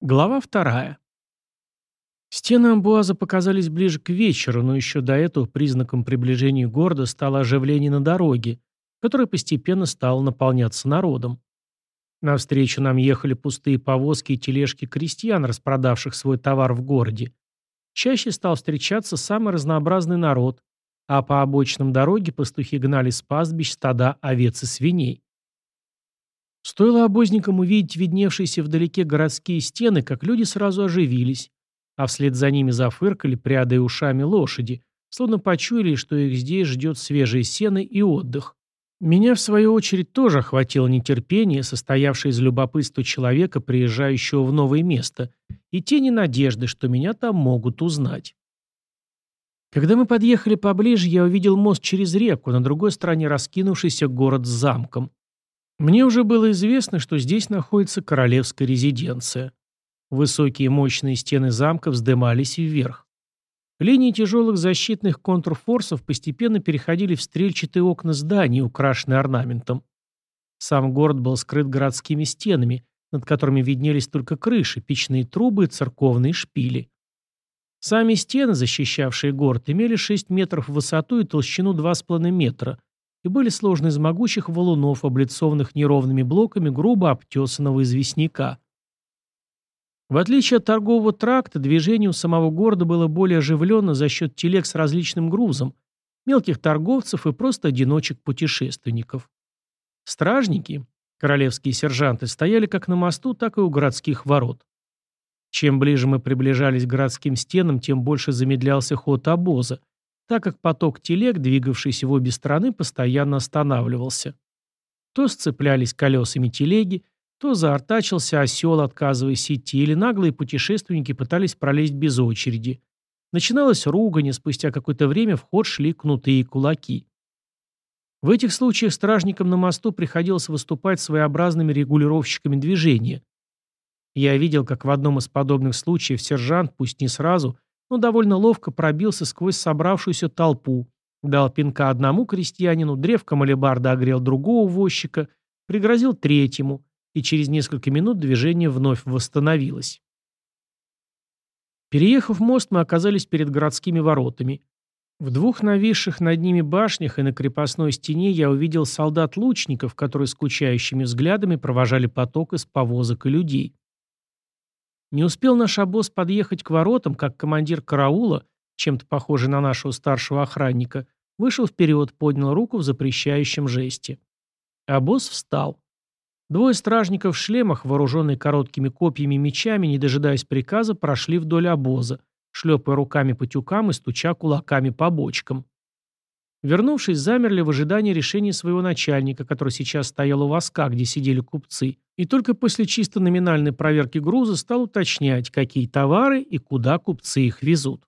Глава вторая. Стены Амбуаза показались ближе к вечеру, но еще до этого признаком приближения города стало оживление на дороге, которое постепенно стало наполняться народом. Навстречу нам ехали пустые повозки и тележки крестьян, распродавших свой товар в городе. Чаще стал встречаться самый разнообразный народ, а по обочинам дороги пастухи гнали с пастбищ стада овец и свиней. Стоило обозникам увидеть видневшиеся вдалеке городские стены, как люди сразу оживились, а вслед за ними зафыркали, прядая ушами лошади, словно почуяли, что их здесь ждет свежие сено и отдых. Меня, в свою очередь, тоже охватило нетерпение, состоявшее из любопытства человека, приезжающего в новое место, и тени надежды, что меня там могут узнать. Когда мы подъехали поближе, я увидел мост через реку, на другой стороне раскинувшийся город с замком. Мне уже было известно, что здесь находится королевская резиденция. Высокие мощные стены замка вздымались вверх. Линии тяжелых защитных контрфорсов постепенно переходили в стрельчатые окна зданий, украшенные орнаментом. Сам город был скрыт городскими стенами, над которыми виднелись только крыши, печные трубы и церковные шпили. Сами стены, защищавшие город, имели 6 метров в высоту и толщину 2,5 метра, и были сложны из могучих валунов, облицованных неровными блоками грубо обтесанного известняка. В отличие от торгового тракта, движение у самого города было более оживленно за счет телег с различным грузом, мелких торговцев и просто одиночек-путешественников. Стражники, королевские сержанты, стояли как на мосту, так и у городских ворот. Чем ближе мы приближались к городским стенам, тем больше замедлялся ход обоза, так как поток телег, двигавшийся в обе стороны, постоянно останавливался. То сцеплялись колесами телеги, то заортачился осел, отказываясь идти, или наглые путешественники пытались пролезть без очереди. Начиналась ругань, спустя какое-то время в ход шли кнуты и кулаки. В этих случаях стражникам на мосту приходилось выступать своеобразными регулировщиками движения. Я видел, как в одном из подобных случаев сержант, пусть не сразу, но довольно ловко пробился сквозь собравшуюся толпу, дал пинка одному крестьянину, древком алебарда огрел другого возчика, пригрозил третьему, и через несколько минут движение вновь восстановилось. Переехав мост, мы оказались перед городскими воротами. В двух нависших над ними башнях и на крепостной стене я увидел солдат-лучников, которые скучающими взглядами провожали поток из повозок и людей. Не успел наш обоз подъехать к воротам, как командир караула, чем-то похожий на нашего старшего охранника, вышел вперед, поднял руку в запрещающем жесте. Обоз встал. Двое стражников в шлемах, вооруженные короткими копьями и мечами, не дожидаясь приказа, прошли вдоль обоза, шлепая руками по тюкам и стуча кулаками по бочкам. Вернувшись, замерли в ожидании решения своего начальника, который сейчас стоял у воска, где сидели купцы, и только после чисто номинальной проверки груза стал уточнять, какие товары и куда купцы их везут.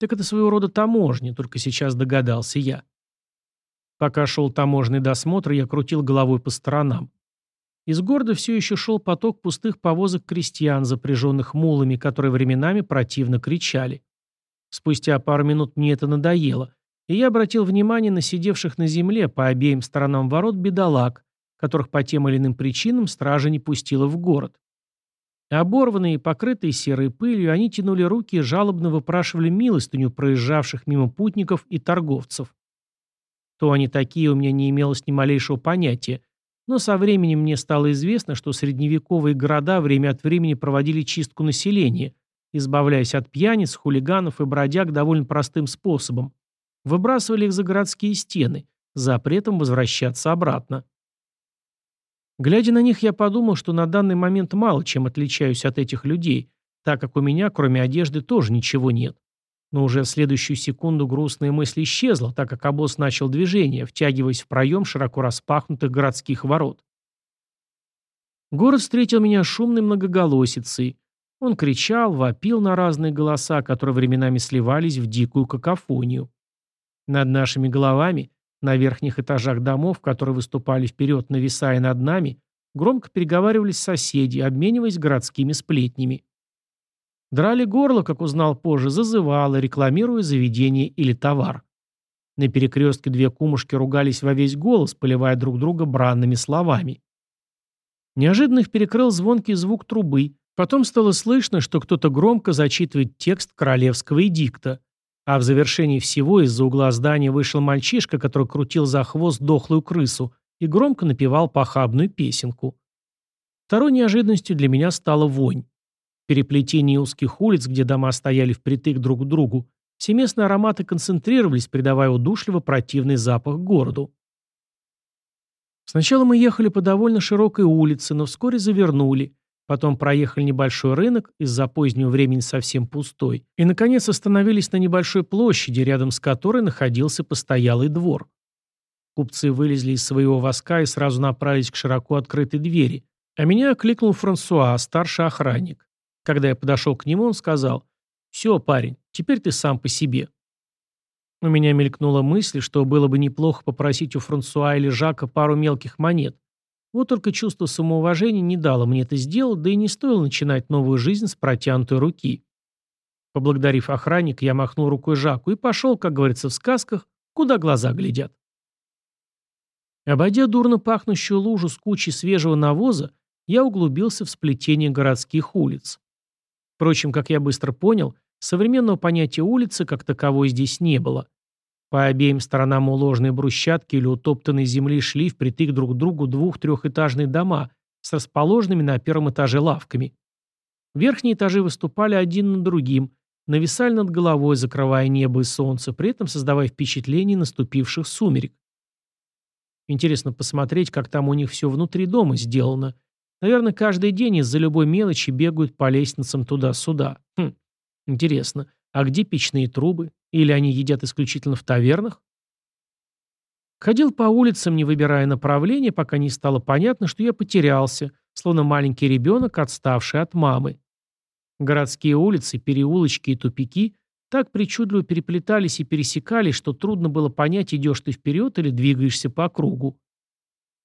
Так это своего рода таможня, только сейчас догадался я. Пока шел таможенный досмотр, я крутил головой по сторонам. Из города все еще шел поток пустых повозок крестьян, запряженных мулами, которые временами противно кричали. Спустя пару минут мне это надоело, и я обратил внимание на сидевших на земле по обеим сторонам ворот бедолаг, которых по тем или иным причинам стража не пустила в город. Оборванные и покрытые серой пылью, они тянули руки и жалобно выпрашивали милостыню проезжавших мимо путников и торговцев. То они такие, у меня не имелось ни малейшего понятия, но со временем мне стало известно, что средневековые города время от времени проводили чистку населения, избавляясь от пьяниц, хулиганов и бродяг довольно простым способом, Выбрасывали их за городские стены, запретом возвращаться обратно. Глядя на них, я подумал, что на данный момент мало чем отличаюсь от этих людей, так как у меня, кроме одежды, тоже ничего нет. Но уже в следующую секунду грустная мысль исчезла, так как обоз начал движение, втягиваясь в проем широко распахнутых городских ворот. Город встретил меня шумной многоголосицей. Он кричал, вопил на разные голоса, которые временами сливались в дикую какофонию. Над нашими головами, на верхних этажах домов, которые выступали вперед, нависая над нами, громко переговаривались соседи, обмениваясь городскими сплетнями. Драли горло, как узнал позже, зазывало, рекламируя заведение или товар. На перекрестке две кумушки ругались во весь голос, поливая друг друга бранными словами. Неожиданно их перекрыл звонкий звук трубы, Потом стало слышно, что кто-то громко зачитывает текст королевского эдикта, а в завершении всего из-за угла здания вышел мальчишка, который крутил за хвост дохлую крысу и громко напевал похабную песенку. Второй неожиданностью для меня стала вонь. Переплетение узких улиц, где дома стояли впритык друг к другу, все местные ароматы концентрировались, придавая удушливо противный запах городу. Сначала мы ехали по довольно широкой улице, но вскоре завернули, потом проехали небольшой рынок, из-за позднего времени совсем пустой, и, наконец, остановились на небольшой площади, рядом с которой находился постоялый двор. Купцы вылезли из своего воска и сразу направились к широко открытой двери, а меня окликнул Франсуа, старший охранник. Когда я подошел к нему, он сказал, «Все, парень, теперь ты сам по себе». У меня мелькнула мысль, что было бы неплохо попросить у Франсуа или Жака пару мелких монет. Вот только чувство самоуважения не дало мне это сделать, да и не стоило начинать новую жизнь с протянутой руки. Поблагодарив охранника, я махнул рукой Жаку и пошел, как говорится в сказках, куда глаза глядят. Обойдя дурно пахнущую лужу с кучей свежего навоза, я углубился в сплетение городских улиц. Впрочем, как я быстро понял, современного понятия улицы как таковой здесь не было. По обеим сторонам уложенной брусчатки или утоптанной земли шли впритык друг к другу двух-трехэтажные дома с расположенными на первом этаже лавками. Верхние этажи выступали один над другим, нависали над головой, закрывая небо и солнце, при этом создавая впечатление наступивших сумерек. Интересно посмотреть, как там у них все внутри дома сделано, Наверное, каждый день из-за любой мелочи бегают по лестницам туда-сюда. Хм, интересно, а где печные трубы? Или они едят исключительно в тавернах? Ходил по улицам, не выбирая направления, пока не стало понятно, что я потерялся, словно маленький ребенок, отставший от мамы. Городские улицы, переулочки и тупики так причудливо переплетались и пересекались, что трудно было понять, идешь ты вперед или двигаешься по кругу.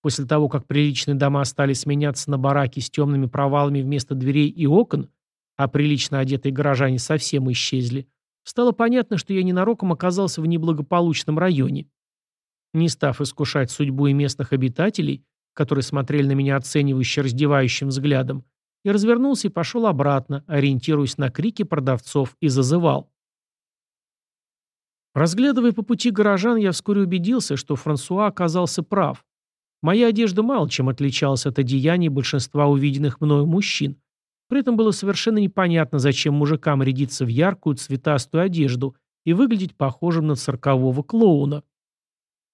После того, как приличные дома стали сменяться на бараки с темными провалами вместо дверей и окон, а прилично одетые горожане совсем исчезли, стало понятно, что я ненароком оказался в неблагополучном районе. Не став искушать судьбу и местных обитателей, которые смотрели на меня оценивающе раздевающим взглядом, я развернулся и пошел обратно, ориентируясь на крики продавцов и зазывал. Разглядывая по пути горожан, я вскоре убедился, что Франсуа оказался прав. Моя одежда мало чем отличалась от одеяний большинства увиденных мною мужчин. При этом было совершенно непонятно, зачем мужикам рядиться в яркую цветастую одежду и выглядеть похожим на циркового клоуна.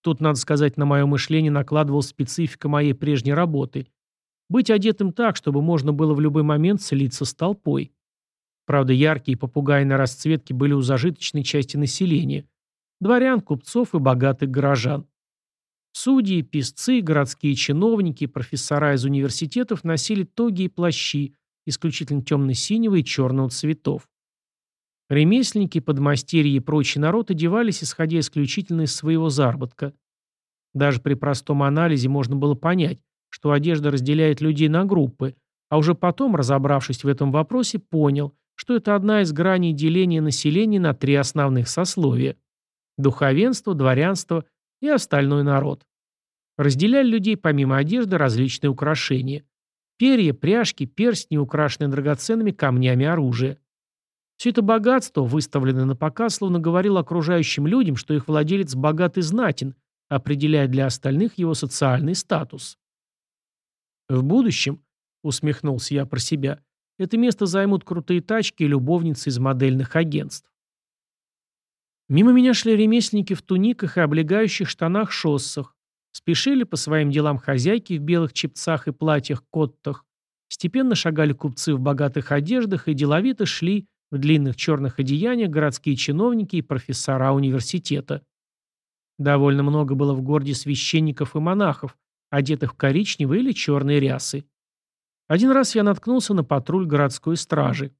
Тут, надо сказать, на мое мышление накладывал специфика моей прежней работы. Быть одетым так, чтобы можно было в любой момент слиться с толпой. Правда, яркие попугайные расцветки были у зажиточной части населения. Дворян, купцов и богатых горожан. Судьи, писцы, городские чиновники, профессора из университетов носили тоги и плащи, исключительно темно-синего и черного цветов. Ремесленники, подмастерья и прочий народ одевались, исходя исключительно из своего заработка. Даже при простом анализе можно было понять, что одежда разделяет людей на группы, а уже потом, разобравшись в этом вопросе, понял, что это одна из граней деления населения на три основных сословия – духовенство, дворянство и остальной народ. Разделяли людей помимо одежды различные украшения. Перья, пряжки, перстни, украшенные драгоценными камнями оружие. Все это богатство, выставленное на показ, словно говорило окружающим людям, что их владелец богат и знатен, определяя для остальных его социальный статус. В будущем, усмехнулся я про себя, это место займут крутые тачки и любовницы из модельных агентств. Мимо меня шли ремесленники в туниках и облегающих штанах-шоссах, спешили по своим делам хозяйки в белых чепцах и платьях-коттах, степенно шагали купцы в богатых одеждах и деловито шли в длинных черных одеяниях городские чиновники и профессора университета. Довольно много было в городе священников и монахов, одетых в коричневые или черные рясы. Один раз я наткнулся на патруль городской стражи.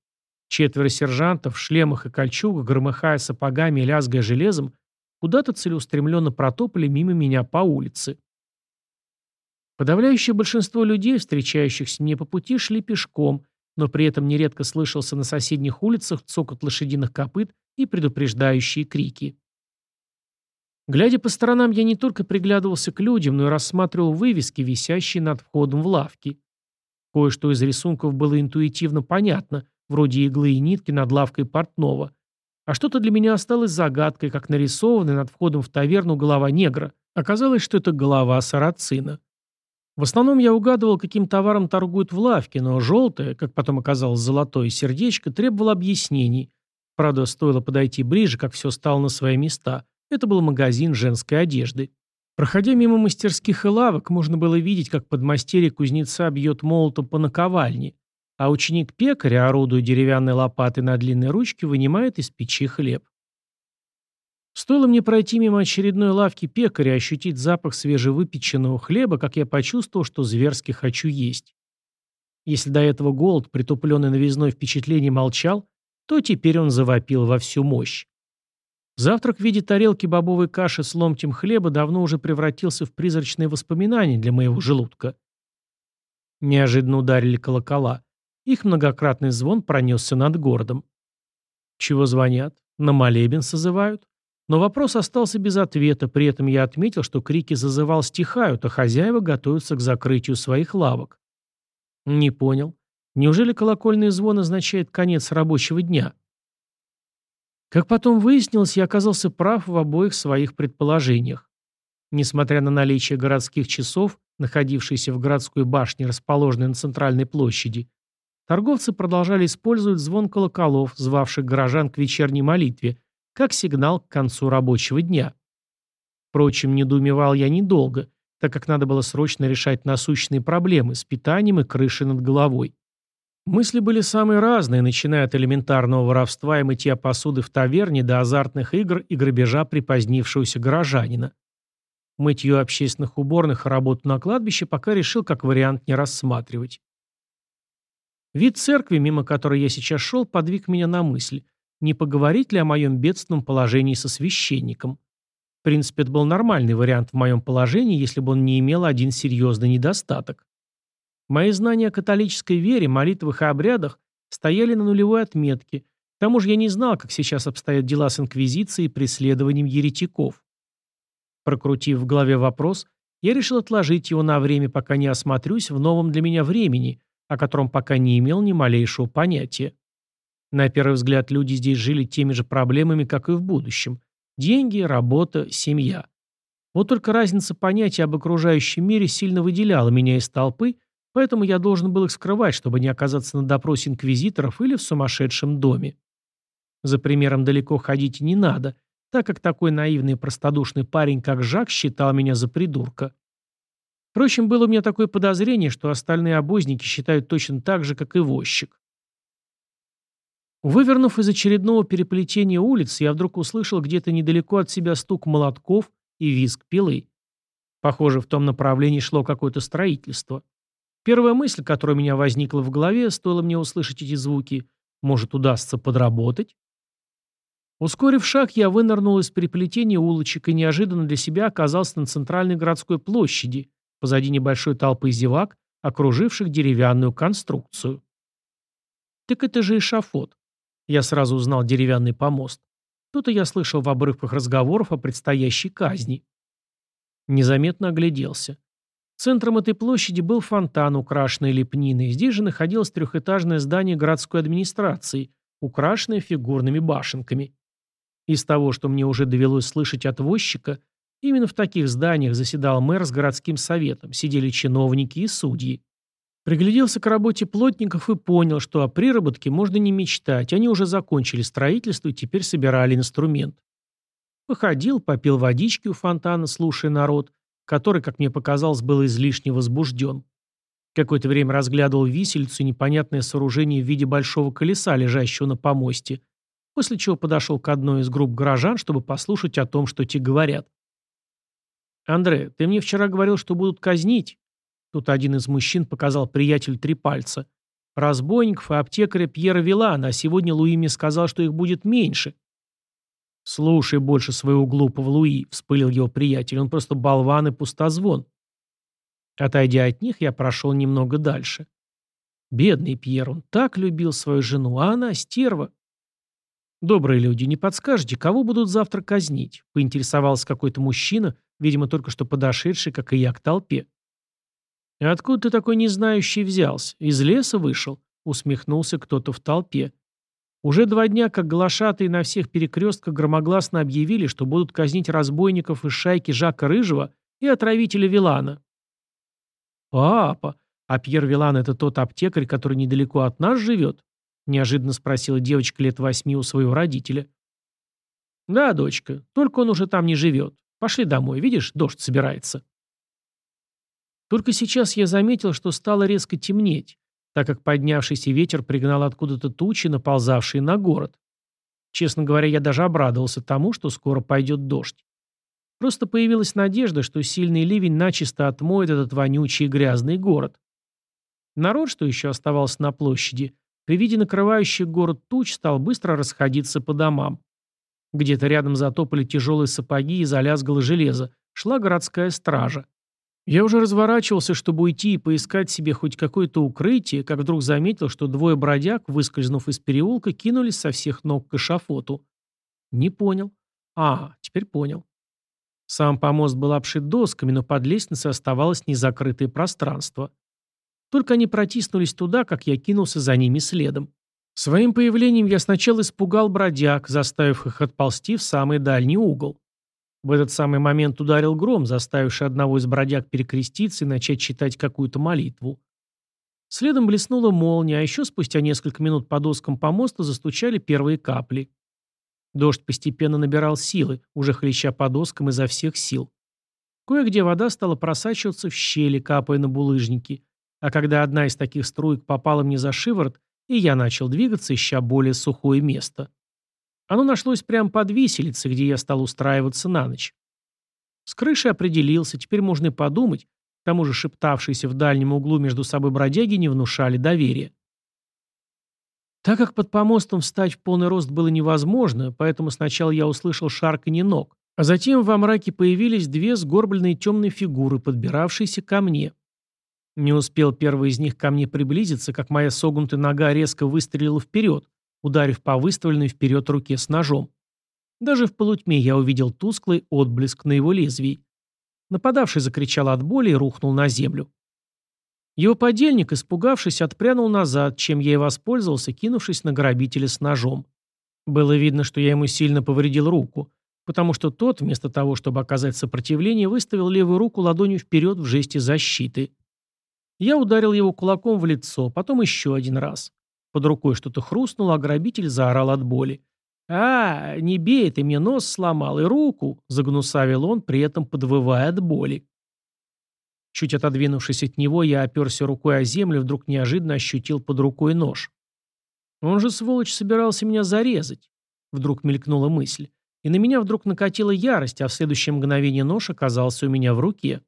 Четверо сержантов в шлемах и кольчугах, громыхая сапогами и лязгая железом, куда-то целеустремленно протопали мимо меня по улице. Подавляющее большинство людей, встречающихся мне по пути, шли пешком, но при этом нередко слышался на соседних улицах цокот лошадиных копыт и предупреждающие крики. Глядя по сторонам, я не только приглядывался к людям, но и рассматривал вывески, висящие над входом в лавки. Кое-что из рисунков было интуитивно понятно, вроде иглы и нитки над лавкой портного. А что-то для меня осталось загадкой, как нарисованная над входом в таверну голова негра. Оказалось, что это голова сарацина. В основном я угадывал, каким товаром торгуют в лавке, но желтое, как потом оказалось золотое сердечко, требовало объяснений. Правда, стоило подойти ближе, как все стало на свои места. Это был магазин женской одежды. Проходя мимо мастерских и лавок, можно было видеть, как подмастерье кузнеца бьет молотом по наковальне, а ученик пекаря, орудуя деревянной лопатой на длинной ручке, вынимает из печи хлеб. Стоило мне пройти мимо очередной лавки пекаря и ощутить запах свежевыпеченного хлеба, как я почувствовал, что зверски хочу есть. Если до этого голод, притупленный новизной впечатление, молчал, то теперь он завопил во всю мощь. Завтрак в виде тарелки бобовой каши с ломтем хлеба давно уже превратился в призрачные воспоминания для моего желудка. Неожиданно ударили колокола. Их многократный звон пронесся над городом. Чего звонят? На молебен созывают? Но вопрос остался без ответа, при этом я отметил, что крики зазывал стихают, а хозяева готовятся к закрытию своих лавок. Не понял. Неужели колокольный звон означает конец рабочего дня? Как потом выяснилось, я оказался прав в обоих своих предположениях. Несмотря на наличие городских часов, находившиеся в городской башне, расположенной на центральной площади, торговцы продолжали использовать звон колоколов, звавших горожан к вечерней молитве, как сигнал к концу рабочего дня. Впрочем, недоумевал я недолго, так как надо было срочно решать насущные проблемы с питанием и крышей над головой. Мысли были самые разные, начиная от элементарного воровства и мытья посуды в таверне до азартных игр и грабежа припозднившегося горожанина. Мытье общественных уборных и работу на кладбище пока решил как вариант не рассматривать. Вид церкви, мимо которой я сейчас шел, подвиг меня на мысль, не поговорить ли о моем бедственном положении со священником. В принципе, это был нормальный вариант в моем положении, если бы он не имел один серьезный недостаток. Мои знания о католической вере, молитвах и обрядах стояли на нулевой отметке, к тому же я не знал, как сейчас обстоят дела с инквизицией и преследованием еретиков. Прокрутив в голове вопрос, я решил отложить его на время, пока не осмотрюсь в новом для меня времени, о котором пока не имел ни малейшего понятия. На первый взгляд, люди здесь жили теми же проблемами, как и в будущем. Деньги, работа, семья. Вот только разница понятия об окружающем мире сильно выделяла меня из толпы, поэтому я должен был их скрывать, чтобы не оказаться на допросе инквизиторов или в сумасшедшем доме. За примером далеко ходить не надо, так как такой наивный и простодушный парень, как Жак, считал меня за придурка. Впрочем, было у меня такое подозрение, что остальные обозники считают точно так же, как и возчик. Вывернув из очередного переплетения улиц, я вдруг услышал где-то недалеко от себя стук молотков и визг пилы. Похоже, в том направлении шло какое-то строительство. Первая мысль, которая у меня возникла в голове, стоило мне услышать эти звуки, может, удастся подработать? Ускорив шаг, я вынырнул из переплетения улочек и неожиданно для себя оказался на центральной городской площади, позади небольшой толпы зевак, окруживших деревянную конструкцию. Так это же эшафот. Я сразу узнал деревянный помост. Тут и я слышал в обрывках разговоров о предстоящей казни. Незаметно огляделся. Центром этой площади был фонтан, украшенный лепниной. Здесь же находилось трехэтажное здание городской администрации, украшенное фигурными башенками. Из того, что мне уже довелось слышать от возчика, именно в таких зданиях заседал мэр с городским советом, сидели чиновники и судьи. Пригляделся к работе плотников и понял, что о приработке можно не мечтать. Они уже закончили строительство и теперь собирали инструмент. Походил, попил водички у фонтана, слушая народ, который, как мне показалось, был излишне возбужден. Какое-то время разглядывал висельцу и непонятное сооружение в виде большого колеса, лежащего на помосте, после чего подошел к одной из групп горожан, чтобы послушать о том, что те говорят. «Андре, ты мне вчера говорил, что будут казнить?» Тут один из мужчин показал приятелю три пальца. Разбойников и аптекаря Пьера Вилана, а сегодня Луи мне сказал, что их будет меньше. «Слушай больше своего глупого Луи», — вспылил его приятель, «он просто болван и пустозвон». Отойдя от них, я прошел немного дальше. Бедный Пьер, он так любил свою жену, а она стерва. «Добрые люди, не подскажете, кого будут завтра казнить?» — поинтересовался какой-то мужчина, видимо, только что подошедший, как и я, к толпе. «И откуда ты такой незнающий взялся? Из леса вышел?» — усмехнулся кто-то в толпе. Уже два дня, как глашатые на всех перекрестках громогласно объявили, что будут казнить разбойников из шайки Жака Рыжего и отравителя Вилана. «Папа, а Пьер Вилан — это тот аптекарь, который недалеко от нас живет?» — неожиданно спросила девочка лет восьми у своего родителя. «Да, дочка, только он уже там не живет. Пошли домой, видишь, дождь собирается». Только сейчас я заметил, что стало резко темнеть, так как поднявшийся ветер пригнал откуда-то тучи, наползавшие на город. Честно говоря, я даже обрадовался тому, что скоро пойдет дождь. Просто появилась надежда, что сильный ливень начисто отмоет этот вонючий и грязный город. Народ, что еще оставался на площади, при виде накрывающих город туч стал быстро расходиться по домам. Где-то рядом затопали тяжелые сапоги и залязгало железо. Шла городская стража. Я уже разворачивался, чтобы уйти и поискать себе хоть какое-то укрытие, как вдруг заметил, что двое бродяг, выскользнув из переулка, кинулись со всех ног к эшафоту. Не понял. А, теперь понял. Сам помост был обшит досками, но под лестницей оставалось незакрытое пространство. Только они протиснулись туда, как я кинулся за ними следом. Своим появлением я сначала испугал бродяг, заставив их отползти в самый дальний угол. В этот самый момент ударил гром, заставивший одного из бродяг перекреститься и начать читать какую-то молитву. Следом блеснула молния, а еще спустя несколько минут по доскам помоста застучали первые капли. Дождь постепенно набирал силы, уже хлеща по доскам изо всех сил. Кое-где вода стала просачиваться в щели, капая на булыжники, а когда одна из таких струек попала мне за шиворот, и я начал двигаться, ища более сухое место. Оно нашлось прямо под виселицей, где я стал устраиваться на ночь. С крышей определился, теперь можно и подумать, к тому же шептавшиеся в дальнем углу между собой бродяги не внушали доверия. Так как под помостом встать в полный рост было невозможно, поэтому сначала я услышал шарканье ног, а затем во мраке появились две сгорбленные темные фигуры, подбиравшиеся ко мне. Не успел первый из них ко мне приблизиться, как моя согнутая нога резко выстрелила вперед, ударив по выставленной вперед руке с ножом. Даже в полутьме я увидел тусклый отблеск на его лезвии. Нападавший закричал от боли и рухнул на землю. Его подельник, испугавшись, отпрянул назад, чем я и воспользовался, кинувшись на грабителя с ножом. Было видно, что я ему сильно повредил руку, потому что тот, вместо того, чтобы оказать сопротивление, выставил левую руку ладонью вперед в жесте защиты. Я ударил его кулаком в лицо, потом еще один раз. Под рукой что-то хрустнуло, а грабитель заорал от боли. «А, не бей, ты мне нос сломал и руку!» — загнусавил он, при этом подвывая от боли. Чуть отодвинувшись от него, я оперся рукой о землю, вдруг неожиданно ощутил под рукой нож. «Он же, сволочь, собирался меня зарезать!» Вдруг мелькнула мысль. И на меня вдруг накатила ярость, а в следующее мгновение нож оказался у меня в руке.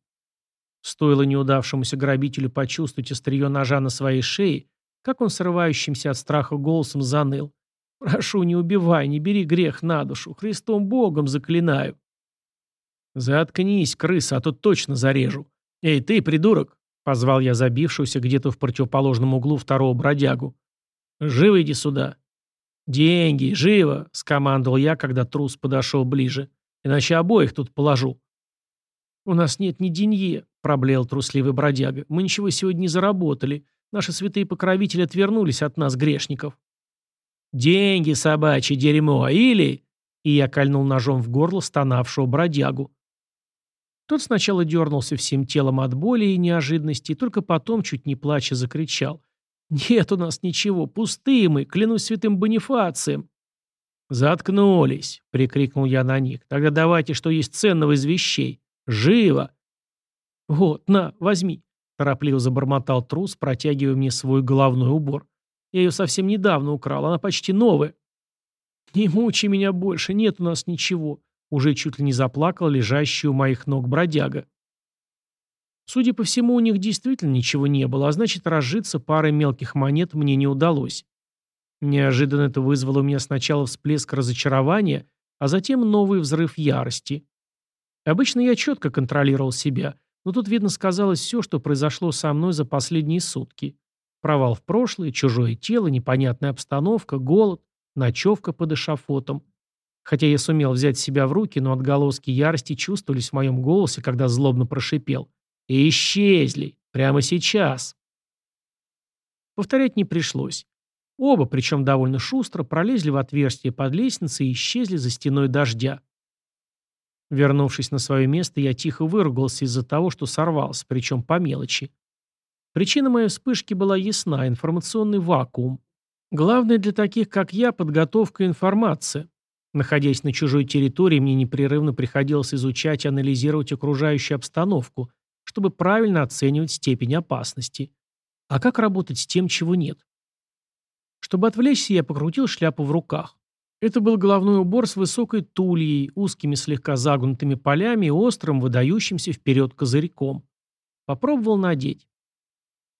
Стоило неудавшемуся грабителю почувствовать острие ножа на своей шее, как он срывающимся от страха голосом заныл. «Прошу, не убивай, не бери грех на душу. Христом Богом заклинаю». «Заткнись, крыса, а то точно зарежу. Эй, ты, придурок!» — позвал я забившуюся где-то в противоположном углу второго бродягу. «Живо иди сюда». «Деньги, живо!» — скомандовал я, когда трус подошел ближе. «Иначе обоих тут положу». «У нас нет ни денье», — проблеял трусливый бродяга. «Мы ничего сегодня не заработали. Наши святые покровители отвернулись от нас, грешников. «Деньги, собачье дерьмо, или...» И я кольнул ножом в горло стонавшего бродягу. Тот сначала дернулся всем телом от боли и неожиданности, и только потом, чуть не плача, закричал. «Нет у нас ничего, пустые мы, клянусь святым Бонифацием». «Заткнулись!» — прикрикнул я на них. «Тогда давайте, что есть ценного из вещей. Живо!» «Вот, на, возьми!» Торопливо забормотал трус, протягивая мне свой головной убор. Я ее совсем недавно украл, она почти новая. Не мучай меня больше, нет у нас ничего. Уже чуть ли не заплакал лежащий у моих ног бродяга. Судя по всему, у них действительно ничего не было, а значит, разжиться парой мелких монет мне не удалось. Неожиданно это вызвало у меня сначала всплеск разочарования, а затем новый взрыв ярости. Обычно я четко контролировал себя – но тут, видно, сказалось все, что произошло со мной за последние сутки. Провал в прошлое, чужое тело, непонятная обстановка, голод, ночевка под эшафотом. Хотя я сумел взять себя в руки, но отголоски ярости чувствовались в моем голосе, когда злобно прошипел. «Исчезли! Прямо сейчас. Повторять не пришлось. Оба, причем довольно шустро, пролезли в отверстие под лестницей и исчезли за стеной дождя. Вернувшись на свое место, я тихо выругался из-за того, что сорвался, причем по мелочи. Причина моей вспышки была ясна – информационный вакуум. Главное для таких, как я, подготовка и информация. Находясь на чужой территории, мне непрерывно приходилось изучать и анализировать окружающую обстановку, чтобы правильно оценивать степень опасности. А как работать с тем, чего нет? Чтобы отвлечься, я покрутил шляпу в руках. Это был головной убор с высокой тульей, узкими слегка загнутыми полями и острым, выдающимся вперед козырьком. Попробовал надеть.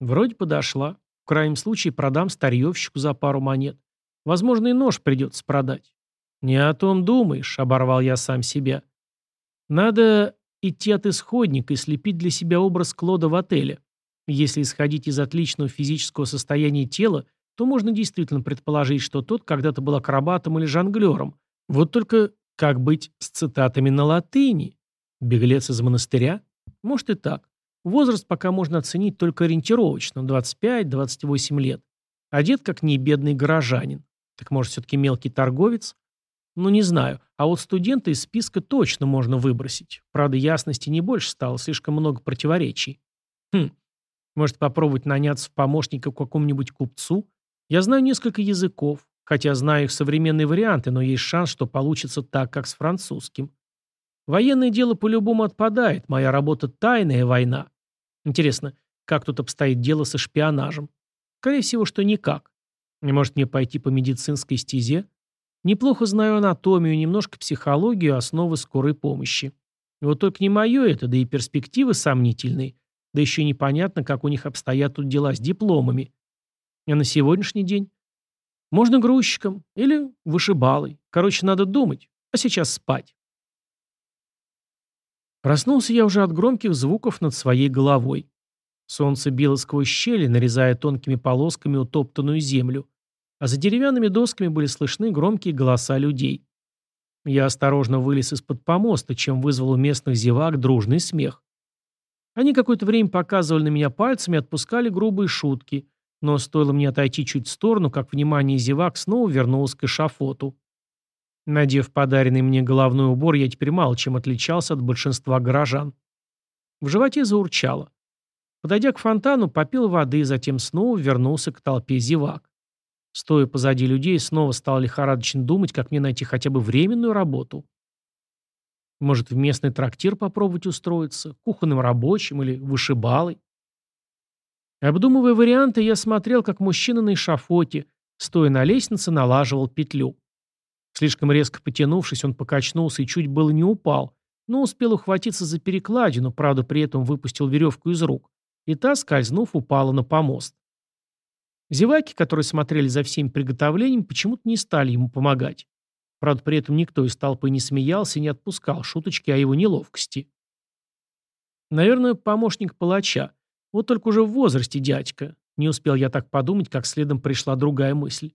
Вроде подошла. В крайнем случае продам старьевщику за пару монет. Возможно, и нож придется продать. «Не о том думаешь», — оборвал я сам себя. «Надо идти от исходника и слепить для себя образ Клода в отеле. Если исходить из отличного физического состояния тела, то можно действительно предположить, что тот когда-то был акробатом или жонглером. Вот только как быть с цитатами на латыни? Беглец из монастыря? Может и так. Возраст пока можно оценить только ориентировочно, 25-28 лет. Одет как небедный горожанин. Так может все-таки мелкий торговец? Ну не знаю, а вот студента из списка точно можно выбросить. Правда, ясности не больше стало, слишком много противоречий. Хм, может попробовать наняться в помощника к какому-нибудь купцу? Я знаю несколько языков, хотя знаю их современные варианты, но есть шанс, что получится так, как с французским. Военное дело по-любому отпадает, моя работа – тайная война. Интересно, как тут обстоит дело со шпионажем? Скорее всего, что никак. Не может мне пойти по медицинской стезе? Неплохо знаю анатомию, немножко психологию, основы скорой помощи. Вот только не мое это, да и перспективы сомнительные. Да еще непонятно, как у них обстоят тут дела с дипломами. А на сегодняшний день? Можно грузчиком или вышибалой. Короче, надо думать, а сейчас спать. Проснулся я уже от громких звуков над своей головой. Солнце било сквозь щели, нарезая тонкими полосками утоптанную землю, а за деревянными досками были слышны громкие голоса людей. Я осторожно вылез из-под помоста, чем вызвал у местных зевак дружный смех. Они какое-то время показывали на меня пальцами и отпускали грубые шутки, но стоило мне отойти чуть в сторону, как внимание зевак снова вернулось к эшафоту. Надев подаренный мне головной убор, я теперь мало чем отличался от большинства горожан. В животе заурчало. Подойдя к фонтану, попил воды, затем снова вернулся к толпе зевак. Стоя позади людей, снова стал лихорадочно думать, как мне найти хотя бы временную работу. Может, в местный трактир попробовать устроиться, кухонным рабочим или вышибалой? Обдумывая варианты, я смотрел, как мужчина на эшафоте, стоя на лестнице, налаживал петлю. Слишком резко потянувшись, он покачнулся и чуть было не упал, но успел ухватиться за перекладину, правда, при этом выпустил веревку из рук, и та, скользнув, упала на помост. Зеваки, которые смотрели за всеми приготовлениями, почему-то не стали ему помогать. Правда, при этом никто из толпы не смеялся и не отпускал шуточки о его неловкости. Наверное, помощник палача. Вот только уже в возрасте дядька. Не успел я так подумать, как следом пришла другая мысль.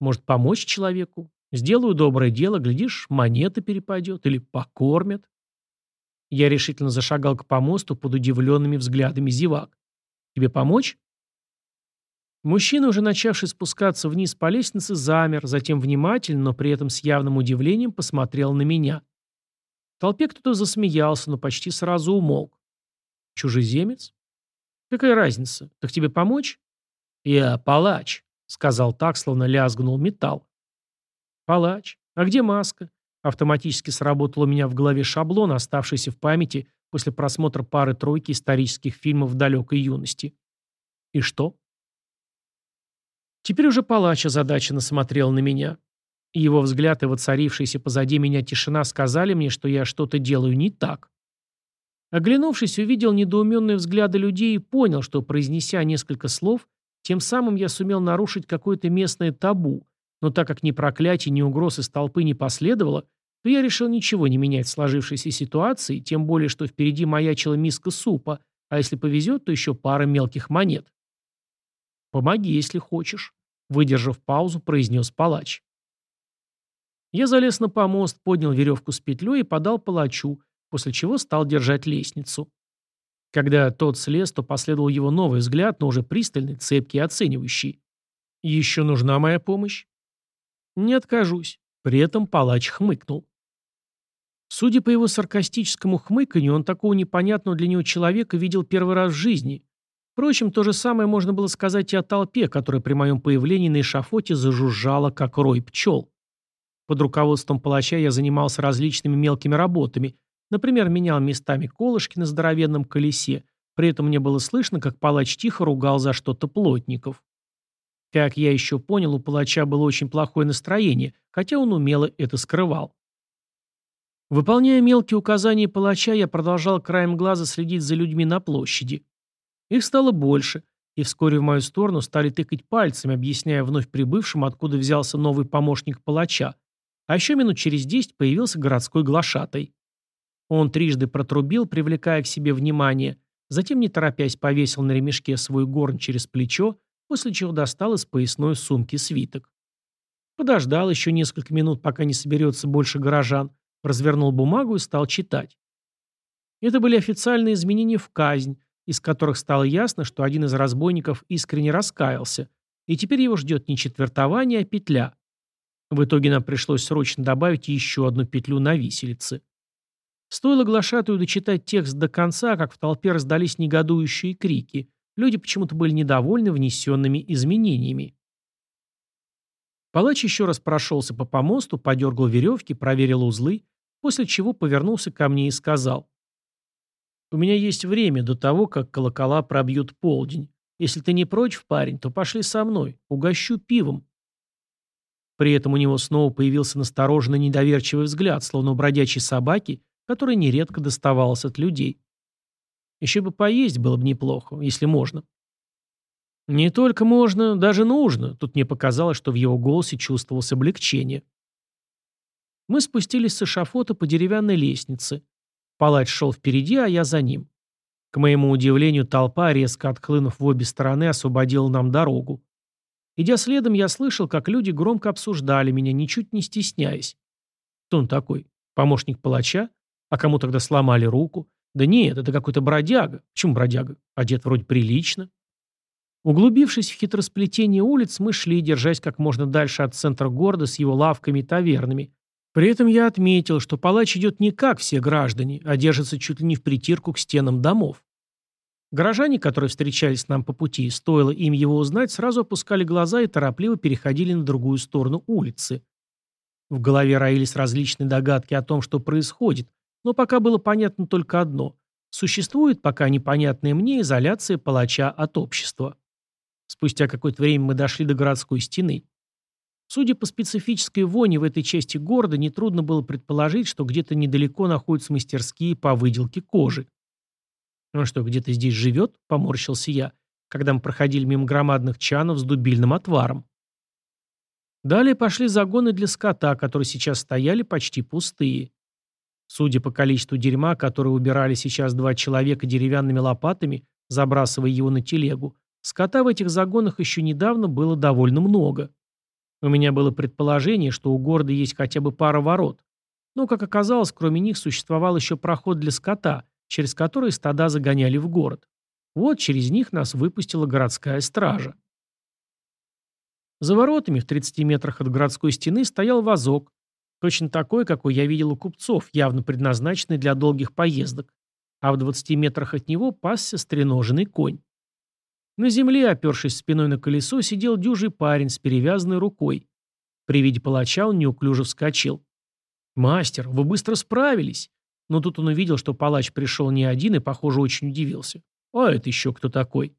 Может, помочь человеку? Сделаю доброе дело, глядишь, монета перепадет или покормят. Я решительно зашагал к помосту под удивленными взглядами зевак. Тебе помочь? Мужчина, уже начавший спускаться вниз по лестнице, замер, затем внимательно, но при этом с явным удивлением посмотрел на меня. В толпе кто-то засмеялся, но почти сразу умолк. Чужеземец? Какая разница? Так тебе помочь? Я палач, сказал так, словно лязгнул металл. Палач. А где маска? Автоматически сработал у меня в голове шаблон, оставшийся в памяти после просмотра пары-тройки исторических фильмов в далекой юности. И что? Теперь уже палач озадаченно смотрел на меня. Его взгляд и воцарившаяся позади меня тишина сказали мне, что я что-то делаю не так. Оглянувшись, увидел недоуменные взгляды людей и понял, что, произнеся несколько слов, тем самым я сумел нарушить какое-то местное табу, но так как ни проклятий, ни угроз из толпы не последовало, то я решил ничего не менять в сложившейся ситуации, тем более, что впереди маячила миска супа, а если повезет, то еще пара мелких монет. «Помоги, если хочешь», — выдержав паузу, произнес палач. Я залез на помост, поднял веревку с петлей и подал палачу, после чего стал держать лестницу. Когда тот слез, то последовал его новый взгляд, но уже пристальный, цепкий и оценивающий. «Еще нужна моя помощь?» «Не откажусь». При этом палач хмыкнул. Судя по его саркастическому хмыканью, он такого непонятного для него человека видел первый раз в жизни. Впрочем, то же самое можно было сказать и о толпе, которая при моем появлении на эшафоте зажужжала, как рой пчел. Под руководством палача я занимался различными мелкими работами, например, менял местами колышки на здоровенном колесе, при этом мне было слышно, как палач тихо ругал за что-то плотников. Как я еще понял, у палача было очень плохое настроение, хотя он умело это скрывал. Выполняя мелкие указания палача, я продолжал краем глаза следить за людьми на площади. Их стало больше, и вскоре в мою сторону стали тыкать пальцами, объясняя вновь прибывшим, откуда взялся новый помощник палача. А еще минут через десять появился городской глашатай. Он трижды протрубил, привлекая к себе внимание, затем, не торопясь, повесил на ремешке свой горн через плечо, после чего достал из поясной сумки свиток. Подождал еще несколько минут, пока не соберется больше горожан, развернул бумагу и стал читать. Это были официальные изменения в казнь, из которых стало ясно, что один из разбойников искренне раскаялся, и теперь его ждет не четвертование, а петля. В итоге нам пришлось срочно добавить еще одну петлю на виселице. Стоило глашатую дочитать текст до конца, как в толпе раздались негодующие крики. Люди почему-то были недовольны внесенными изменениями. Палач еще раз прошелся по помосту, подергал веревки, проверил узлы, после чего повернулся ко мне и сказал. «У меня есть время до того, как колокола пробьют полдень. Если ты не против, парень, то пошли со мной, угощу пивом». При этом у него снова появился настороженный недоверчивый взгляд, словно у бродячей собаки, которая нередко доставалась от людей. Еще бы поесть было бы неплохо, если можно. Не только можно, даже нужно. Тут мне показалось, что в его голосе чувствовалось облегчение. Мы спустились с эшафота по деревянной лестнице. Палач шел впереди, а я за ним. К моему удивлению, толпа, резко отхлынув в обе стороны, освободила нам дорогу. Идя следом, я слышал, как люди громко обсуждали меня, ничуть не стесняясь. Кто он такой? Помощник палача? А кому тогда сломали руку? Да нет, это какой-то бродяга. Почему бродяга? Одет вроде прилично. Углубившись в хитросплетение улиц, мы шли, держась как можно дальше от центра города с его лавками и тавернами. При этом я отметил, что палач идет не как все граждане, а держится чуть ли не в притирку к стенам домов. Горожане, которые встречались нам по пути, стоило им его узнать, сразу опускали глаза и торопливо переходили на другую сторону улицы. В голове роились различные догадки о том, что происходит, но пока было понятно только одно. Существует пока непонятная мне изоляция палача от общества. Спустя какое-то время мы дошли до городской стены. Судя по специфической воне в этой части города, нетрудно было предположить, что где-то недалеко находятся мастерские по выделке кожи. «Ну что, где-то здесь живет?» – поморщился я, когда мы проходили мимо громадных чанов с дубильным отваром. Далее пошли загоны для скота, которые сейчас стояли почти пустые. Судя по количеству дерьма, которое убирали сейчас два человека деревянными лопатами, забрасывая его на телегу, скота в этих загонах еще недавно было довольно много. У меня было предположение, что у города есть хотя бы пара ворот. Но, как оказалось, кроме них существовал еще проход для скота, через который стада загоняли в город. Вот через них нас выпустила городская стража. За воротами в 30 метрах от городской стены стоял вазок, Точно такой, какой я видел у купцов, явно предназначенный для долгих поездок. А в 20 метрах от него пасся стреноженный конь. На земле, опершись спиной на колесо, сидел дюжий парень с перевязанной рукой. При виде палача он неуклюже вскочил. «Мастер, вы быстро справились!» Но тут он увидел, что палач пришел не один и, похоже, очень удивился. «А это еще кто такой?»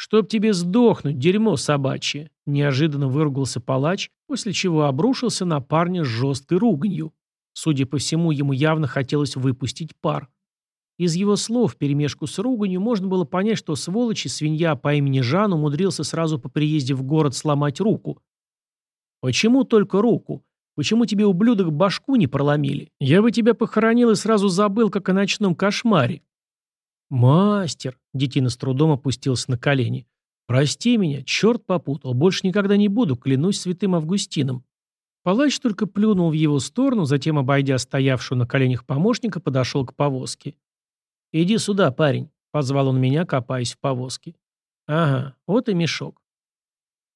«Чтоб тебе сдохнуть, дерьмо собачье!» Неожиданно выругался палач, после чего обрушился на парня с жесткой руганью. Судя по всему, ему явно хотелось выпустить пар. Из его слов, перемешку с руганью, можно было понять, что сволочь и свинья по имени Жан умудрился сразу по приезде в город сломать руку. «Почему только руку? Почему тебе, ублюдок, башку не проломили? Я бы тебя похоронил и сразу забыл, как о ночном кошмаре». «Мастер!» — детина с трудом опустился на колени. «Прости меня, черт попутал, больше никогда не буду, клянусь святым Августином». Палач только плюнул в его сторону, затем, обойдя стоявшего на коленях помощника, подошел к повозке. «Иди сюда, парень», — позвал он меня, копаясь в повозке. «Ага, вот и мешок».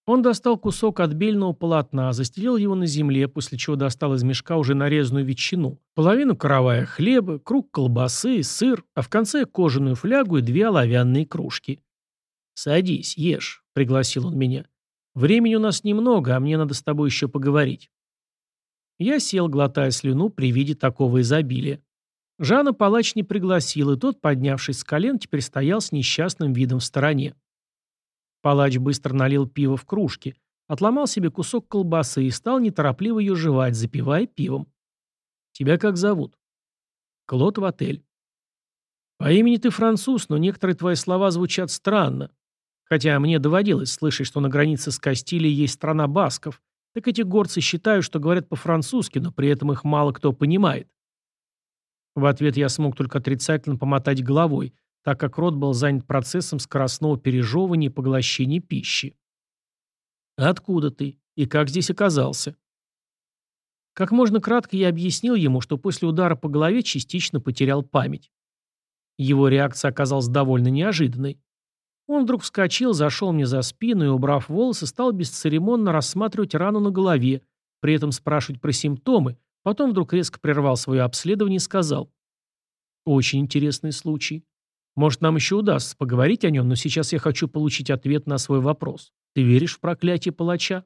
Он достал кусок отбельного полотна, застелил его на земле, после чего достал из мешка уже нарезанную ветчину, половину каравая хлеба, круг колбасы, сыр, а в конце кожаную флягу и две оловянные кружки. «Садись, ешь», — пригласил он меня. «Времени у нас немного, а мне надо с тобой еще поговорить». Я сел, глотая слюну при виде такого изобилия. Жана палач не пригласил, и тот, поднявшись с колен, теперь стоял с несчастным видом в стороне. Палач быстро налил пиво в кружки, отломал себе кусок колбасы и стал неторопливо ее жевать, запивая пивом. «Тебя как зовут?» «Клод в отель». «По имени ты француз, но некоторые твои слова звучат странно. Хотя мне доводилось слышать, что на границе с Кастилией есть страна басков, так эти горцы считают, что говорят по-французски, но при этом их мало кто понимает». В ответ я смог только отрицательно помотать головой, так как рот был занят процессом скоростного пережевывания и поглощения пищи. «Откуда ты? И как здесь оказался?» Как можно кратко я объяснил ему, что после удара по голове частично потерял память. Его реакция оказалась довольно неожиданной. Он вдруг вскочил, зашел мне за спину и, убрав волосы, стал бесцеремонно рассматривать рану на голове, при этом спрашивать про симптомы, потом вдруг резко прервал свое обследование и сказал. «Очень интересный случай. Может, нам еще удастся поговорить о нем, но сейчас я хочу получить ответ на свой вопрос. Ты веришь в проклятие палача?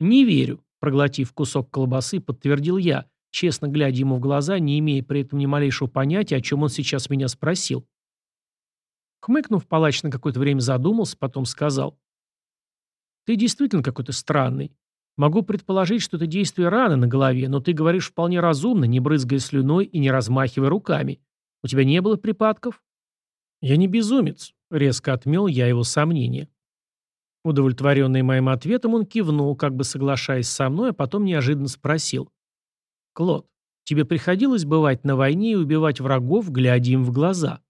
Не верю, проглотив кусок колбасы, подтвердил я, честно глядя ему в глаза, не имея при этом ни малейшего понятия, о чем он сейчас меня спросил. Хмыкнув, палач на какое-то время задумался, потом сказал. «Ты действительно какой-то странный. Могу предположить, что это действие раны на голове, но ты говоришь вполне разумно, не брызгая слюной и не размахивая руками. У тебя не было припадков? Я не безумец, резко отмел я его сомнения. Удовлетворенный моим ответом, он кивнул, как бы соглашаясь со мной, а потом неожиданно спросил. «Клод, тебе приходилось бывать на войне и убивать врагов, глядя им в глаза?»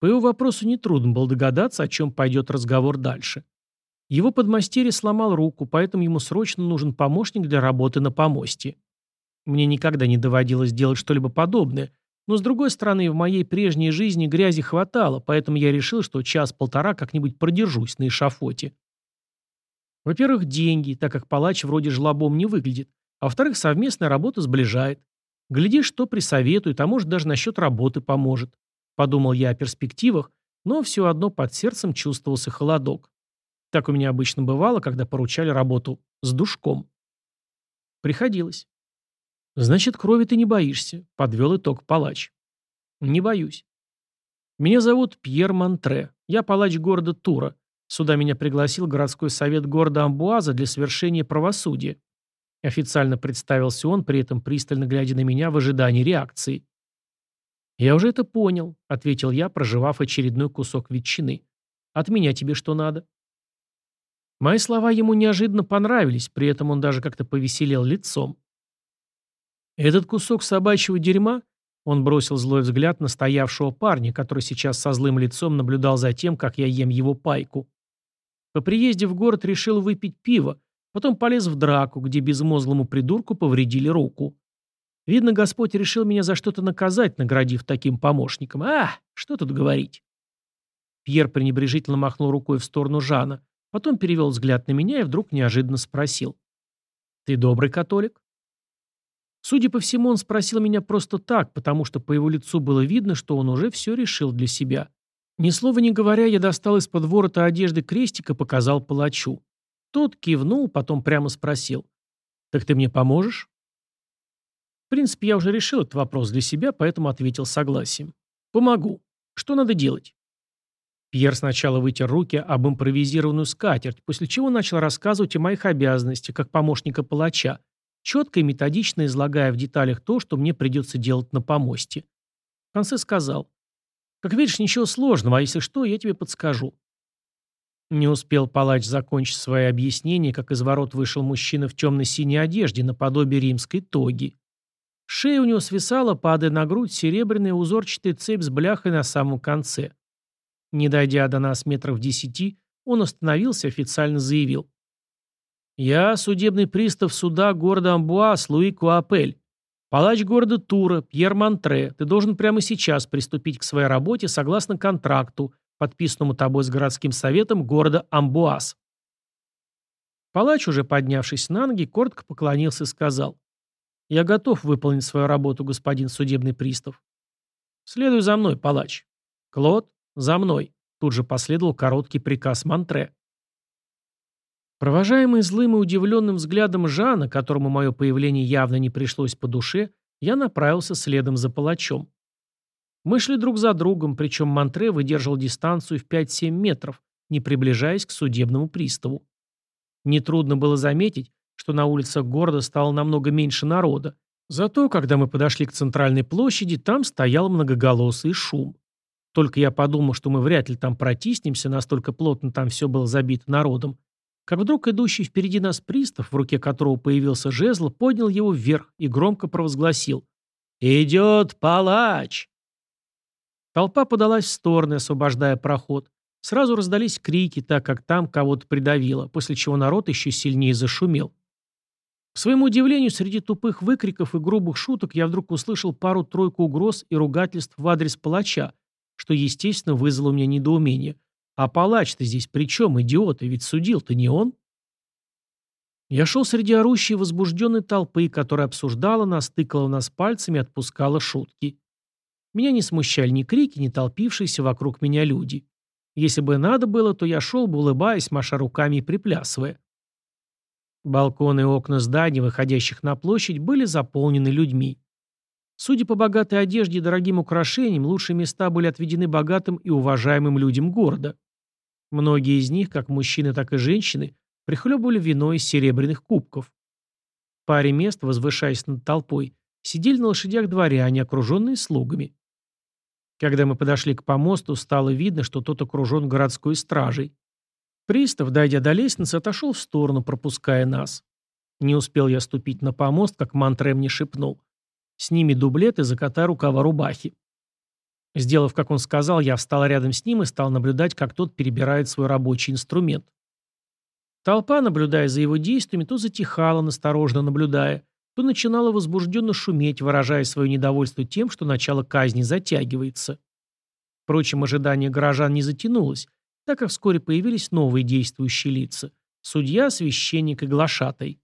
По его вопросу нетрудно было догадаться, о чем пойдет разговор дальше. Его подмастерье сломал руку, поэтому ему срочно нужен помощник для работы на помосте. Мне никогда не доводилось делать что-либо подобное, но, с другой стороны, в моей прежней жизни грязи хватало, поэтому я решил, что час-полтора как-нибудь продержусь на эшафоте. Во-первых, деньги, так как палач вроде жлобом не выглядит. А во-вторых, совместная работа сближает. Глядишь, что присоветует, а может даже насчет работы поможет. Подумал я о перспективах, но все одно под сердцем чувствовался холодок. Так у меня обычно бывало, когда поручали работу с душком. Приходилось. «Значит, крови ты не боишься», — подвел итог палач. «Не боюсь. Меня зовут Пьер Монтре. Я палач города Тура. Сюда меня пригласил городской совет города Амбуаза для совершения правосудия». Официально представился он, при этом пристально глядя на меня в ожидании реакции. «Я уже это понял», — ответил я, проживав очередной кусок ветчины. «От меня тебе что надо?» Мои слова ему неожиданно понравились, при этом он даже как-то повеселел лицом. Этот кусок собачьего дерьма, он бросил злой взгляд на стоявшего парня, который сейчас со злым лицом наблюдал за тем, как я ем его пайку. По приезде в город решил выпить пиво, потом полез в драку, где безмозглому придурку повредили руку. Видно, Господь решил меня за что-то наказать, наградив таким помощником. А, что тут говорить? Пьер пренебрежительно махнул рукой в сторону Жана, потом перевел взгляд на меня и вдруг неожиданно спросил. «Ты добрый католик?» Судя по всему, он спросил меня просто так, потому что по его лицу было видно, что он уже все решил для себя. Ни слова не говоря, я достал из-под ворота одежды крестик и показал палачу. Тот кивнул, потом прямо спросил. «Так ты мне поможешь?» В принципе, я уже решил этот вопрос для себя, поэтому ответил согласием. «Помогу. Что надо делать?» Пьер сначала вытер руки об импровизированную скатерть, после чего начал рассказывать о моих обязанностях как помощника палача, четко и методично излагая в деталях то, что мне придется делать на помосте. В конце сказал, «Как видишь, ничего сложного, а если что, я тебе подскажу». Не успел палач закончить свои объяснения, как из ворот вышел мужчина в темно-синей одежде, наподобие римской тоги. Шея у него свисала, падая на грудь, серебряная узорчатая цепь с бляхой на самом конце. Не дойдя до нас метров десяти, он остановился официально заявил. «Я судебный пристав суда города Амбуас Луи Куапель. Палач города Тура, Пьер Монтре, ты должен прямо сейчас приступить к своей работе согласно контракту, подписанному тобой с городским советом города Амбуаз. Палач, уже поднявшись на ноги, коротко поклонился и сказал. «Я готов выполнить свою работу, господин судебный пристав». «Следуй за мной, палач». «Клод, за мной», — тут же последовал короткий приказ Монтре. Провожаемый злым и удивленным взглядом Жана, которому мое появление явно не пришлось по душе, я направился следом за палачом. Мы шли друг за другом, причем Монтре выдерживал дистанцию в 5-7 метров, не приближаясь к судебному приставу. Нетрудно было заметить, что на улицах города стало намного меньше народа. Зато, когда мы подошли к центральной площади, там стоял многоголосый шум. Только я подумал, что мы вряд ли там протиснемся, настолько плотно там все было забито народом, как вдруг идущий впереди нас пристав, в руке которого появился жезл, поднял его вверх и громко провозгласил «Идет палач!». Толпа подалась в стороны, освобождая проход. Сразу раздались крики, так как там кого-то придавило, после чего народ еще сильнее зашумел. К своему удивлению, среди тупых выкриков и грубых шуток я вдруг услышал пару-тройку угроз и ругательств в адрес палача, что, естественно, вызвало у меня недоумение – а палач-то здесь при чем, идиоты? Ведь судил-то не он. Я шел среди орущей возбужденной толпы, которая обсуждала нас, тыкала нас пальцами и отпускала шутки. Меня не смущали ни крики, ни толпившиеся вокруг меня люди. Если бы надо было, то я шел бы, улыбаясь, маша руками и приплясывая. Балконы и окна зданий, выходящих на площадь, были заполнены людьми. Судя по богатой одежде и дорогим украшениям, лучшие места были отведены богатым и уважаемым людям города. Многие из них, как мужчины, так и женщины, прихлебывали вино из серебряных кубков. В паре мест, возвышаясь над толпой, сидели на лошадях дворяне, окруженные слугами. Когда мы подошли к помосту, стало видно, что тот окружен городской стражей. Пристав, дойдя до лестницы, отошел в сторону, пропуская нас. Не успел я ступить на помост, как Мантре мне шепнул. «Сними дублет и закатай рукава рубахи». Сделав, как он сказал, я встал рядом с ним и стал наблюдать, как тот перебирает свой рабочий инструмент. Толпа, наблюдая за его действиями, то затихала, насторожно наблюдая, то начинала возбужденно шуметь, выражая свое недовольство тем, что начало казни затягивается. Впрочем, ожидание горожан не затянулось, так как вскоре появились новые действующие лица – судья, священник и глашатай.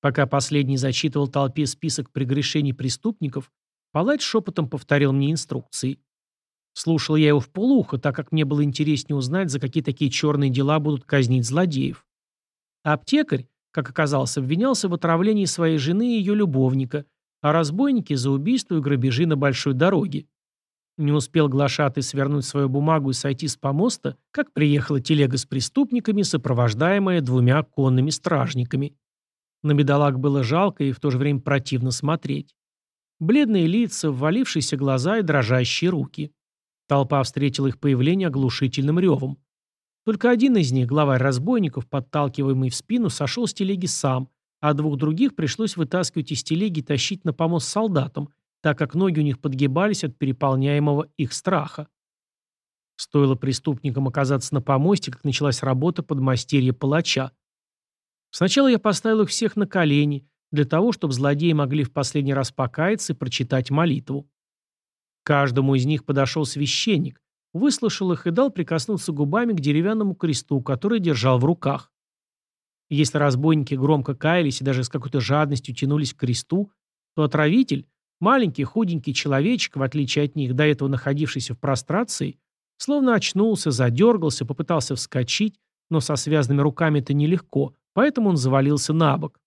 Пока последний зачитывал толпе список прегрешений преступников, палач шепотом повторил мне инструкции. Слушал я его в полухо, так как мне было интереснее узнать, за какие такие черные дела будут казнить злодеев. А аптекарь, как оказалось, обвинялся в отравлении своей жены и ее любовника, а разбойники за убийство и грабежи на большой дороге. Не успел глашатый свернуть свою бумагу и сойти с помоста, как приехала телега с преступниками, сопровождаемая двумя конными стражниками. На бедолаг было жалко и в то же время противно смотреть. Бледные лица, ввалившиеся глаза и дрожащие руки. Толпа встретила их появление оглушительным ревом. Только один из них, главарь разбойников, подталкиваемый в спину, сошел с телеги сам, а двух других пришлось вытаскивать из телеги и тащить на помост солдатам, так как ноги у них подгибались от переполняемого их страха. Стоило преступникам оказаться на помосте, как началась работа подмастерья палача. Сначала я поставил их всех на колени, для того, чтобы злодеи могли в последний раз покаяться и прочитать молитву каждому из них подошел священник, выслушал их и дал прикоснуться губами к деревянному кресту, который держал в руках. Если разбойники громко каялись и даже с какой-то жадностью тянулись к кресту, то отравитель, маленький худенький человечек, в отличие от них, до этого находившийся в прострации, словно очнулся, задергался, попытался вскочить, но со связанными руками это нелегко, поэтому он завалился на бок.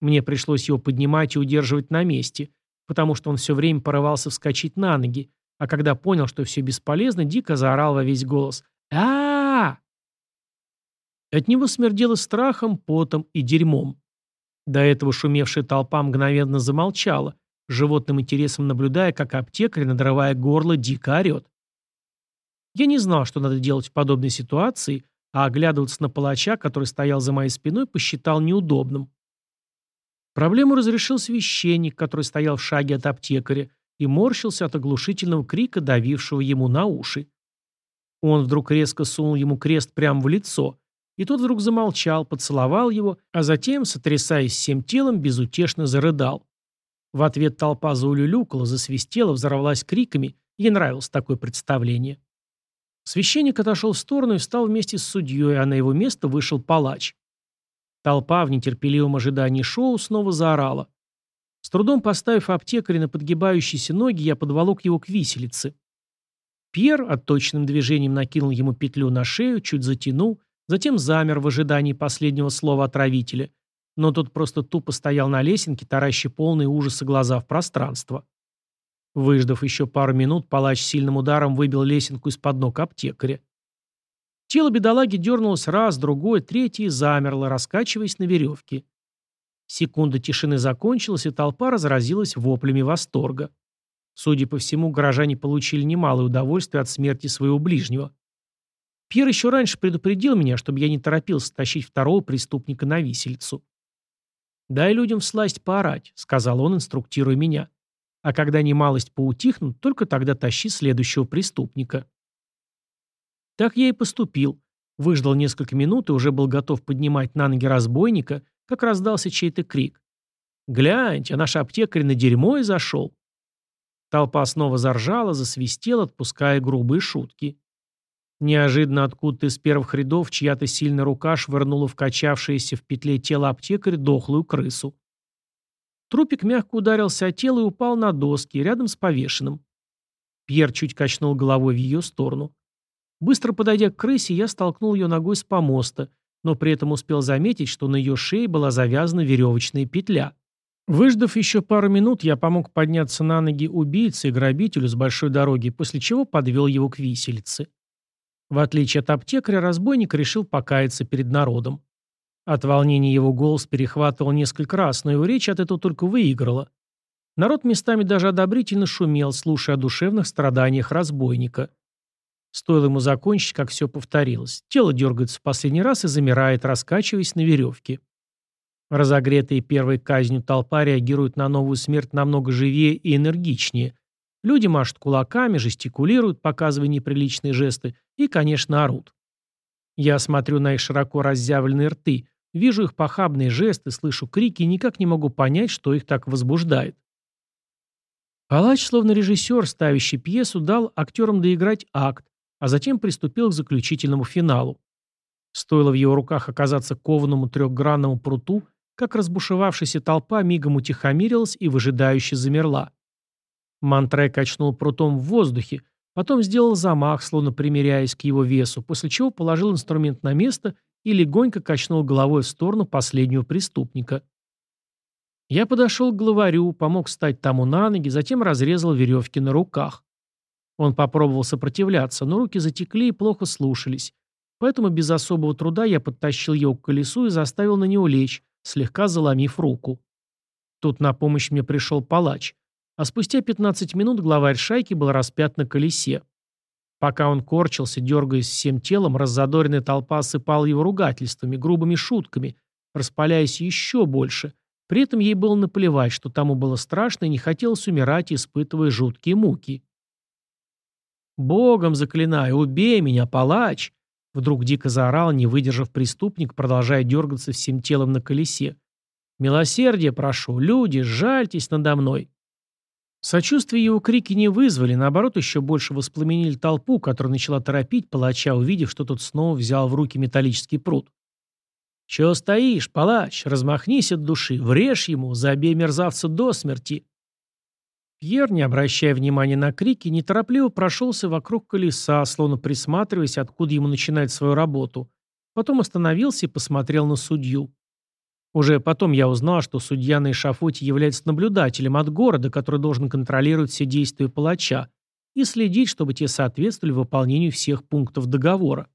Мне пришлось его поднимать и удерживать на месте, потому что он все время порывался вскочить на ноги, а когда понял, что все бесполезно, дико заорал во весь голос а, От него смердело страхом, потом и дерьмом. До этого шумевшая толпа мгновенно замолчала, животным интересом наблюдая, как аптекарь, надрывая горло, дико орет. Я не знал, что надо делать в подобной ситуации, а оглядываться на палача, который стоял за моей спиной, посчитал неудобным. Проблему разрешил священник, который стоял в шаге от аптекаря и морщился от оглушительного крика, давившего ему на уши. Он вдруг резко сунул ему крест прямо в лицо, и тот вдруг замолчал, поцеловал его, а затем, сотрясаясь всем телом, безутешно зарыдал. В ответ толпа заулюлюкала, засвистела, взорвалась криками. Ей нравилось такое представление. Священник отошел в сторону и встал вместе с судьей, а на его место вышел палач. Толпа в нетерпеливом ожидании шоу снова заорала. С трудом поставив аптекаря на подгибающиеся ноги, я подволок его к виселице. Пьер отточенным движением накинул ему петлю на шею, чуть затянул, затем замер в ожидании последнего слова отравителя, но тот просто тупо стоял на лесенке, таращи полные ужаса глаза в пространство. Выждав еще пару минут, палач сильным ударом выбил лесенку из-под ног аптекаря. Тело бедолаги дернулось раз, другой, третий и замерло, раскачиваясь на веревке. Секунда тишины закончилась, и толпа разразилась воплями восторга. Судя по всему, горожане получили немалое удовольствие от смерти своего ближнего. Пьер еще раньше предупредил меня, чтобы я не торопился тащить второго преступника на виселицу. «Дай людям всласть поорать», — сказал он, инструктируя меня. А когда немалость поутихнут, только тогда тащи следующего преступника. Так я и поступил. Выждал несколько минут и уже был готов поднимать на ноги разбойника, как раздался чей-то крик. «Гляньте, а наш аптекарь на дерьмо и зашел!» Толпа снова заржала, засвистела, отпуская грубые шутки. Неожиданно откуда-то из первых рядов чья-то сильная рука швырнула в качавшееся в петле тело аптекаря дохлую крысу. Трупик мягко ударился о тело и упал на доски, рядом с повешенным. Пьер чуть качнул головой в ее сторону. Быстро подойдя к крысе, я столкнул ее ногой с помоста, но при этом успел заметить, что на ее шее была завязана веревочная петля. Выждав еще пару минут, я помог подняться на ноги убийце и грабителю с большой дороги, после чего подвел его к виселице. В отличие от аптекаря, разбойник решил покаяться перед народом. От волнения его голос перехватывал несколько раз, но его речь от этого только выиграла. Народ местами даже одобрительно шумел, слушая о душевных страданиях разбойника. Стоило ему закончить, как все повторилось. Тело дергается в последний раз и замирает, раскачиваясь на веревке. Разогретые первой казнью толпа реагирует на новую смерть намного живее и энергичнее. Люди машут кулаками, жестикулируют, показывая неприличные жесты, и, конечно, орут. Я смотрю на их широко разъявленные рты, Вижу их похабные жесты, слышу крики и никак не могу понять, что их так возбуждает. Палач, словно режиссер, ставящий пьесу, дал актерам доиграть акт, а затем приступил к заключительному финалу. Стоило в его руках оказаться кованому трехгранному пруту, как разбушевавшаяся толпа мигом утихомирилась и выжидающе замерла. Мантре качнул прутом в воздухе, потом сделал замах, словно примеряясь к его весу, после чего положил инструмент на место и легонько качнул головой в сторону последнего преступника. Я подошел к главарю, помог встать тому на ноги, затем разрезал веревки на руках. Он попробовал сопротивляться, но руки затекли и плохо слушались. Поэтому без особого труда я подтащил его к колесу и заставил на него лечь, слегка заломив руку. Тут на помощь мне пришел палач. А спустя 15 минут главарь шайки был распят на колесе. Пока он корчился, дергаясь всем телом, раззадоренная толпа осыпала его ругательствами, грубыми шутками, распаляясь еще больше. При этом ей было наплевать, что тому было страшно и не хотелось умирать, испытывая жуткие муки. «Богом заклинаю, убей меня, палач!» Вдруг дико заорал, не выдержав преступник, продолжая дергаться всем телом на колесе. «Милосердие прошу, люди, жальтесь надо мной!» Сочувствие его крики не вызвали, наоборот, еще больше воспламенили толпу, которая начала торопить палача, увидев, что тот снова взял в руки металлический пруд. «Чего стоишь, палач? Размахнись от души, врежь ему, забей мерзавца до смерти!» Пьер, не обращая внимания на крики, неторопливо прошелся вокруг колеса, словно присматриваясь, откуда ему начинать свою работу. Потом остановился и посмотрел на судью. Уже потом я узнал, что судья на эшафоте является наблюдателем от города, который должен контролировать все действия палача и следить, чтобы те соответствовали выполнению всех пунктов договора.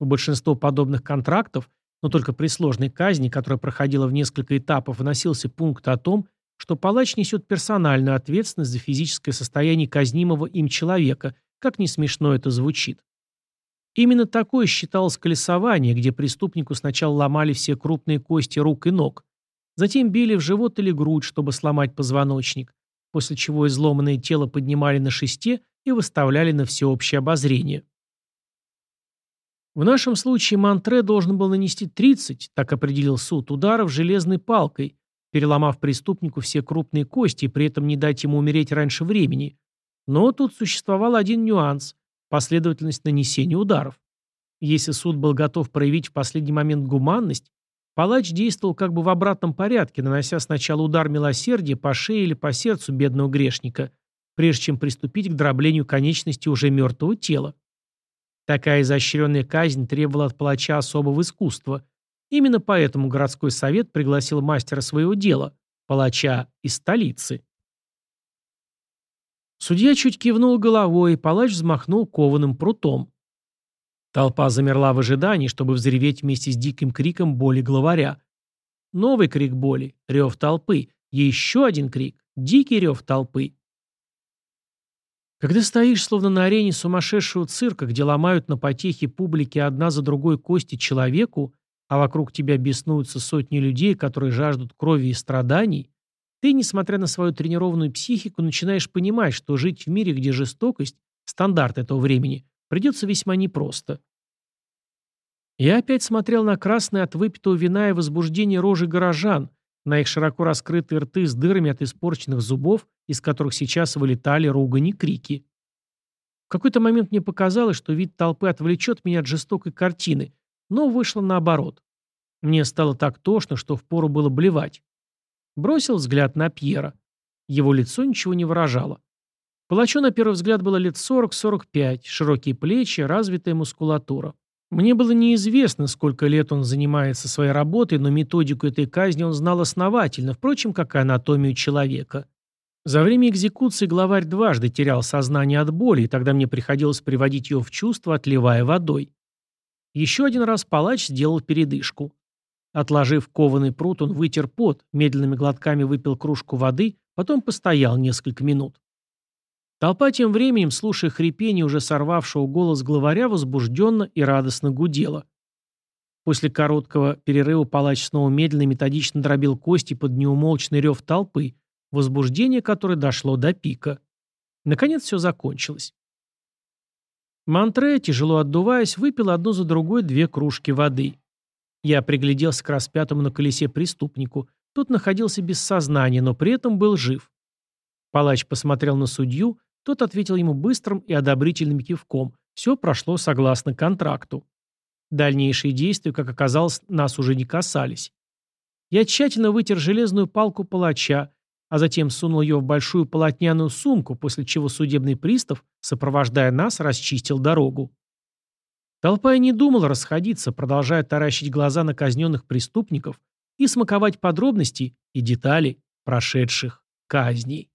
В большинство подобных контрактов, но только при сложной казни, которая проходила в несколько этапов, вносился пункт о том, что палач несет персональную ответственность за физическое состояние казнимого им человека, как не смешно это звучит. Именно такое считалось колесование, где преступнику сначала ломали все крупные кости рук и ног, затем били в живот или грудь, чтобы сломать позвоночник, после чего изломанное тело поднимали на шесте и выставляли на всеобщее обозрение. В нашем случае Монтре должен был нанести 30, так определил суд, ударов железной палкой, переломав преступнику все крупные кости и при этом не дать ему умереть раньше времени. Но тут существовал один нюанс – последовательность нанесения ударов. Если суд был готов проявить в последний момент гуманность, палач действовал как бы в обратном порядке, нанося сначала удар милосердия по шее или по сердцу бедного грешника, прежде чем приступить к дроблению конечности уже мертвого тела. Такая изощренная казнь требовала от палача особого искусства. Именно поэтому городской совет пригласил мастера своего дела, палача из столицы. Судья чуть кивнул головой, и палач взмахнул кованым прутом. Толпа замерла в ожидании, чтобы взреветь вместе с диким криком боли главаря. Новый крик боли, рев толпы, еще один крик, дикий рев толпы. Когда стоишь, словно на арене сумасшедшего цирка, где ломают на потехе публики одна за другой кости человеку, а вокруг тебя беснуются сотни людей, которые жаждут крови и страданий, ты, несмотря на свою тренированную психику, начинаешь понимать, что жить в мире, где жестокость – стандарт этого времени, придется весьма непросто. Я опять смотрел на красные от выпитого вина и возбуждения рожи горожан, на их широко раскрытые рты с дырами от испорченных зубов, из которых сейчас вылетали ругань и крики. В какой-то момент мне показалось, что вид толпы отвлечет меня от жестокой картины, но вышло наоборот. Мне стало так тошно, что впору было блевать. Бросил взгляд на Пьера. Его лицо ничего не выражало. Палачу на первый взгляд было лет 40-45, широкие плечи, развитая мускулатура. Мне было неизвестно, сколько лет он занимается своей работой, но методику этой казни он знал основательно, впрочем, как и анатомию человека. За время экзекуции главарь дважды терял сознание от боли, и тогда мне приходилось приводить его в чувство, отливая водой. Еще один раз палач сделал передышку. Отложив кованый пруд, он вытер пот, медленными глотками выпил кружку воды, потом постоял несколько минут. Толпа тем временем, слушая хрипение уже сорвавшего голос главаря, возбужденно и радостно гудела. После короткого перерыва палач снова медленно и методично дробил кости под неумолчный рев толпы, возбуждение которое дошло до пика. Наконец все закончилось. Мантре, тяжело отдуваясь, выпил одну за другой две кружки воды. Я пригляделся к распятому на колесе преступнику. Тот находился без сознания, но при этом был жив. Палач посмотрел на судью, тот ответил ему быстрым и одобрительным кивком. Все прошло согласно контракту. Дальнейшие действия, как оказалось, нас уже не касались. Я тщательно вытер железную палку палача, а затем сунул ее в большую полотняную сумку, после чего судебный пристав, сопровождая нас, расчистил дорогу. Толпа и не думала расходиться, продолжая таращить глаза на казненных преступников и смаковать подробности и детали прошедших казней.